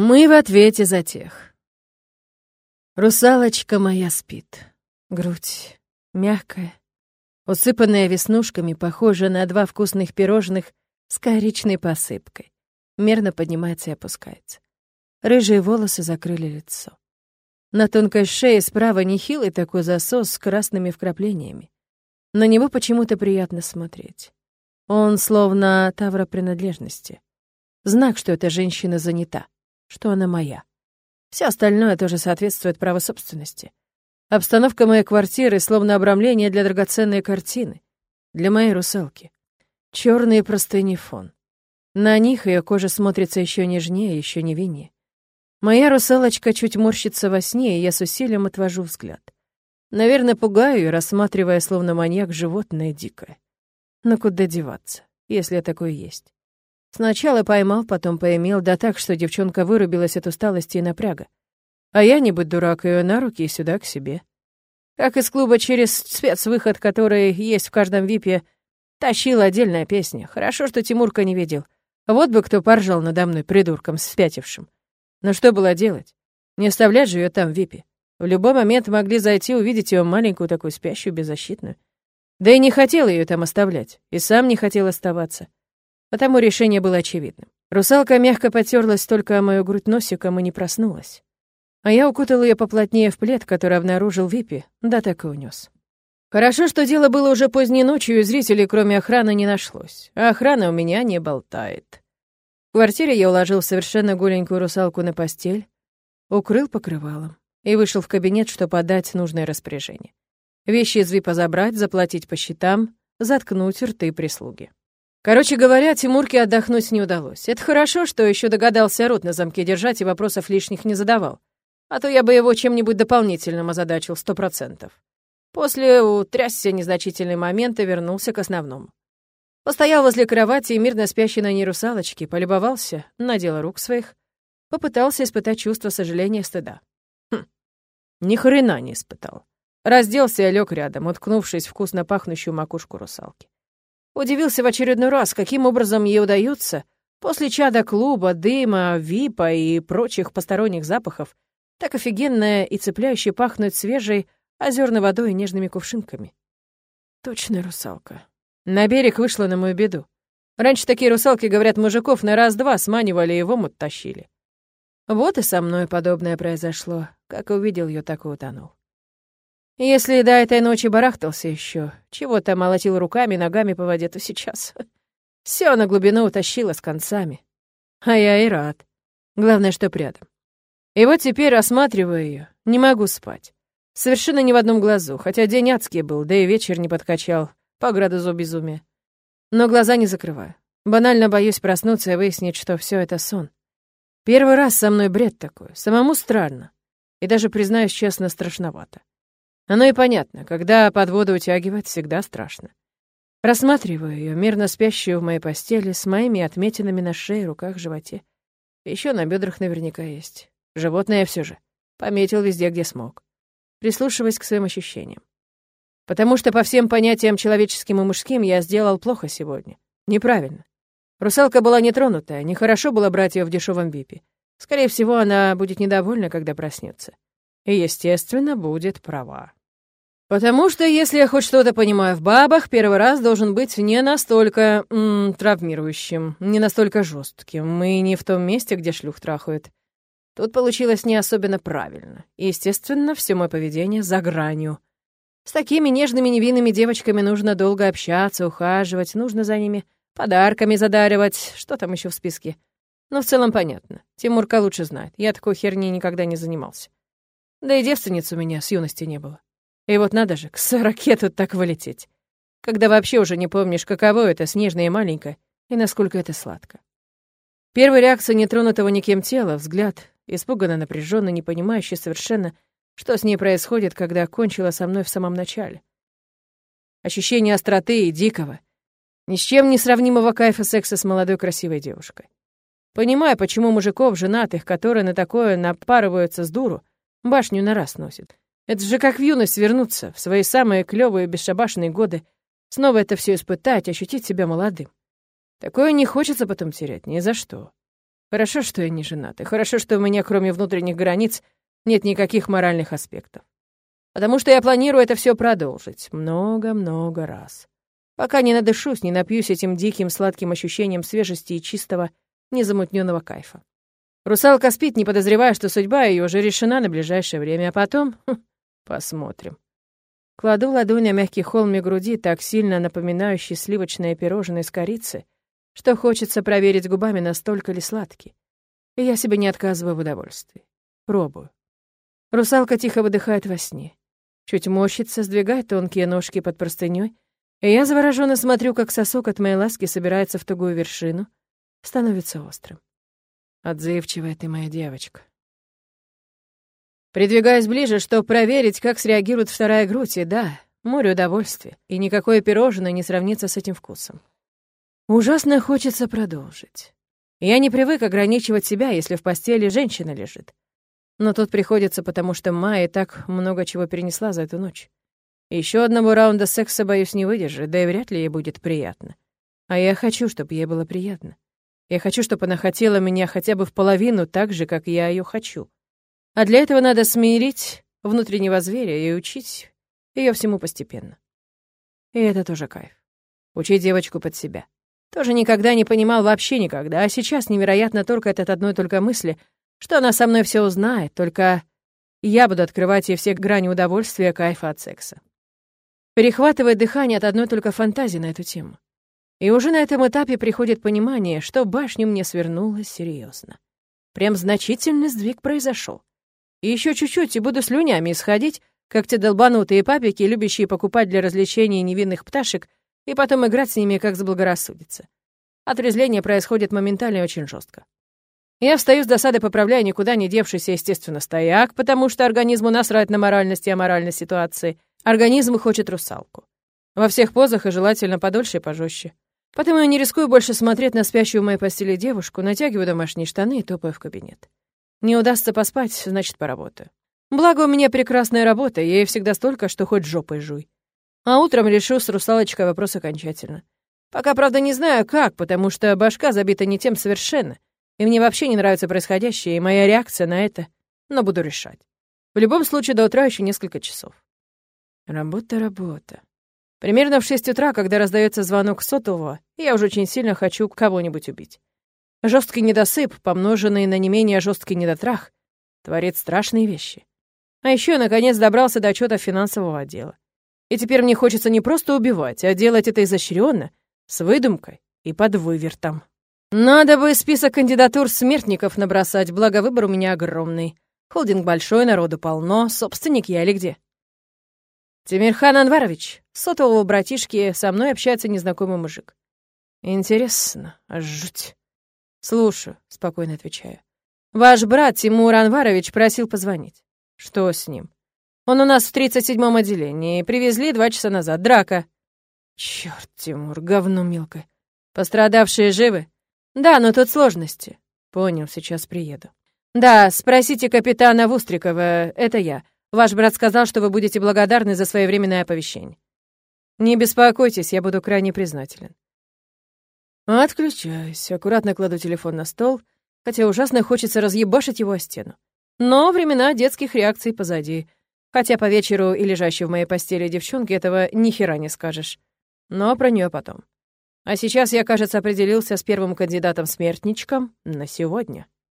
Мы в ответе за тех. Русалочка моя спит. Грудь мягкая, усыпанная веснушками, похожая на два вкусных пирожных с коричной посыпкой. Мерно поднимается и опускается. Рыжие волосы закрыли лицо. На тонкой шее справа нехилый такой засос с красными вкраплениями. На него почему-то приятно смотреть. Он словно тавра принадлежности. Знак, что эта женщина занята что она моя. Все остальное тоже соответствует праву собственности. Обстановка моей квартиры словно обрамление для драгоценной картины, для моей русалки. Черные простыни фон. На них ее кожа смотрится еще нежнее, еще невиннее. Моя русалочка чуть морщится во сне, и я с усилием отвожу взгляд. Наверное, пугаю ее, рассматривая словно маньяк животное дикое. Но куда деваться, если такое есть? Сначала поймал, потом поимел, да так, что девчонка вырубилась от усталости и напряга. А я, не быть дурак, ее на руки и сюда, к себе. Как из клуба через спецвыход, который есть в каждом випе, тащила отдельная песня. Хорошо, что Тимурка не видел. Вот бы кто поржал надо мной, придурком, спятившим. Но что было делать? Не оставлять же ее там в випе. В любой момент могли зайти, увидеть ее маленькую такую спящую, беззащитную. Да и не хотел ее там оставлять, и сам не хотел оставаться. Потому решение было очевидным. Русалка мягко потерлась только о мою грудь носиком и не проснулась. А я укутал ее поплотнее в плед, который обнаружил Випи, да так и унес. Хорошо, что дело было уже поздней ночью, и зрителей, кроме охраны, не нашлось. А охрана у меня не болтает. В квартире я уложил совершенно голенькую русалку на постель, укрыл покрывалом и вышел в кабинет, чтобы подать нужное распоряжение. Вещи из Випа забрать, заплатить по счетам, заткнуть рты прислуги. Короче говоря, Тимурке отдохнуть не удалось. Это хорошо, что еще догадался рот на замке держать и вопросов лишних не задавал. А то я бы его чем-нибудь дополнительным озадачил, сто процентов. После утрясся незначительные моменты, вернулся к основному. Постоял возле кровати и мирно спящей на ней русалочки, полюбовался, надел рук своих, попытался испытать чувство сожаления и стыда. Хм, ни хрена не испытал. Разделся и лег рядом, уткнувшись вкусно пахнущую макушку русалки. Удивился в очередной раз, каким образом ей удается после чада клуба, дыма, випа и прочих посторонних запахов так офигенно и цепляюще пахнуть свежей озерной водой и нежными кувшинками. Точно русалка. На берег вышла на мою беду. Раньше такие русалки, говорят, мужиков на раз-два сманивали и в омут тащили. Вот и со мной подобное произошло. Как увидел ее, так и утонул. Если до этой ночи барахтался еще, чего-то молотил руками, ногами по воде, то сейчас все на глубину утащило с концами. А я и рад. Главное, что рядом. И вот теперь, рассматривая ее, не могу спать. Совершенно ни в одном глазу, хотя день адский был, да и вечер не подкачал, по градусу безумия. Но глаза не закрываю. Банально боюсь проснуться и выяснить, что все это сон. Первый раз со мной бред такой, самому странно. И даже, признаюсь честно, страшновато. Оно и понятно, когда под воду утягивать, всегда страшно. Рассматриваю ее, мирно спящую в моей постели, с моими отметинами на шее, руках, животе. Еще на бедрах наверняка есть. Животное все же. Пометил везде, где смог. Прислушиваясь к своим ощущениям. Потому что по всем понятиям человеческим и мужским я сделал плохо сегодня. Неправильно. Русалка была нетронутая, нехорошо было брать ее в дешевом випе. Скорее всего, она будет недовольна, когда проснется. И, естественно, будет права. Потому что, если я хоть что-то понимаю в бабах, первый раз должен быть не настолько м, травмирующим, не настолько жестким и не в том месте, где шлюх трахают. Тут получилось не особенно правильно. И, естественно, все мое поведение за гранью. С такими нежными невинными девочками нужно долго общаться, ухаживать, нужно за ними подарками задаривать, что там еще в списке. Но в целом понятно. Тимурка лучше знает. Я такой херней никогда не занимался. Да и девственниц у меня с юности не было. И вот надо же, к сороке тут так вылететь. Когда вообще уже не помнишь, каково это, снежное и маленькое, и насколько это сладко. Первая реакция нетронутого никем тела, взгляд, испуганно напряженно, не понимающий совершенно, что с ней происходит, когда кончила со мной в самом начале. Ощущение остроты и дикого, ни с чем не сравнимого кайфа секса с молодой красивой девушкой. Понимаю, почему мужиков, женатых, которые на такое напарываются с дуру, башню на раз носят. Это же как в юность вернуться, в свои самые клёвые бесшабашные годы, снова это все испытать, ощутить себя молодым. Такое не хочется потом терять, ни за что. Хорошо, что я не женат, и хорошо, что у меня, кроме внутренних границ, нет никаких моральных аспектов. Потому что я планирую это все продолжить много-много раз. Пока не надышусь, не напьюсь этим диким сладким ощущением свежести и чистого, незамутненного кайфа. Русалка спит, не подозревая, что судьба ее уже решена на ближайшее время, а потом... Хм, посмотрим. Кладу ладонь на мягкий холм груди, так сильно напоминающий сливочное пирожное из корицы, что хочется проверить губами, настолько ли сладкий. И я себе не отказываю в удовольствии. Пробую. Русалка тихо выдыхает во сне. Чуть морщится, сдвигает тонкие ножки под простынёй, и я завороженно смотрю, как сосок от моей ласки собирается в тугую вершину, становится острым. Отзывчивая ты моя девочка. Придвигаюсь ближе, чтобы проверить, как среагирует вторая грудь, и да, море удовольствия, и никакое пирожное не сравнится с этим вкусом. Ужасно хочется продолжить. Я не привык ограничивать себя, если в постели женщина лежит. Но тут приходится, потому что Майя так много чего перенесла за эту ночь. Еще одного раунда секса, боюсь, не выдержит, да и вряд ли ей будет приятно. А я хочу, чтобы ей было приятно. Я хочу, чтобы она хотела меня хотя бы в половину так же, как я ее хочу. А для этого надо смирить внутреннего зверя и учить ее всему постепенно. И это тоже кайф. Учить девочку под себя. Тоже никогда не понимал, вообще никогда. А сейчас невероятно только от одной только мысли, что она со мной все узнает, только я буду открывать ей все грани удовольствия, кайфа от секса. Перехватывает дыхание от одной только фантазии на эту тему. И уже на этом этапе приходит понимание, что башню мне свернуло серьезно. Прям значительный сдвиг произошел. И еще чуть-чуть, и буду слюнями исходить, как те долбанутые папики, любящие покупать для развлечения невинных пташек и потом играть с ними, как заблагорассудится. Отрезление происходит моментально и очень жестко. Я встаю с досады, поправляя никуда не девшийся, естественно, стояк, потому что организму насрать на моральность и аморальность ситуации. Организм хочет русалку. Во всех позах и желательно подольше и пожестче. Потому я не рискую больше смотреть на спящую в моей постели девушку, натягиваю домашние штаны и топаю в кабинет. Не удастся поспать, значит, поработаю. Благо, у меня прекрасная работа, ей всегда столько, что хоть жопой жуй. А утром решу с русалочкой вопрос окончательно. Пока, правда, не знаю, как, потому что башка забита не тем совершенно. И мне вообще не нравится происходящее, и моя реакция на это, но буду решать. В любом случае, до утра еще несколько часов. Работа, работа. Примерно в шесть утра, когда раздается звонок сотового, я уже очень сильно хочу кого-нибудь убить. Жесткий недосып, помноженный на не менее жесткий недотрах, творит страшные вещи. А еще я, наконец, добрался до отчета финансового отдела. И теперь мне хочется не просто убивать, а делать это изощренно, с выдумкой и под вывертом. Надо бы список кандидатур смертников набросать, благо выбор у меня огромный. Холдинг большой, народу полно, собственник я или где? Тимирхан Анварович, сотового братишки, со мной общается незнакомый мужик. Интересно, аж жуть. Слушаю, спокойно отвечаю. Ваш брат Тимур Анварович просил позвонить. Что с ним? Он у нас в 37-м отделении. Привезли два часа назад. Драка. Черт, Тимур, говно мелкое. Пострадавшие живы? «Да, но тут сложности». «Понял, сейчас приеду». «Да, спросите капитана Вустрикова, это я. Ваш брат сказал, что вы будете благодарны за своевременное оповещение». «Не беспокойтесь, я буду крайне признателен». Отключаюсь, аккуратно кладу телефон на стол, хотя ужасно хочется разъебашить его о стену. Но времена детских реакций позади. Хотя по вечеру и лежащей в моей постели девчонке этого ни хера не скажешь. Но про нее потом. А сейчас я, кажется, определился с первым кандидатом-смертничком на сегодня.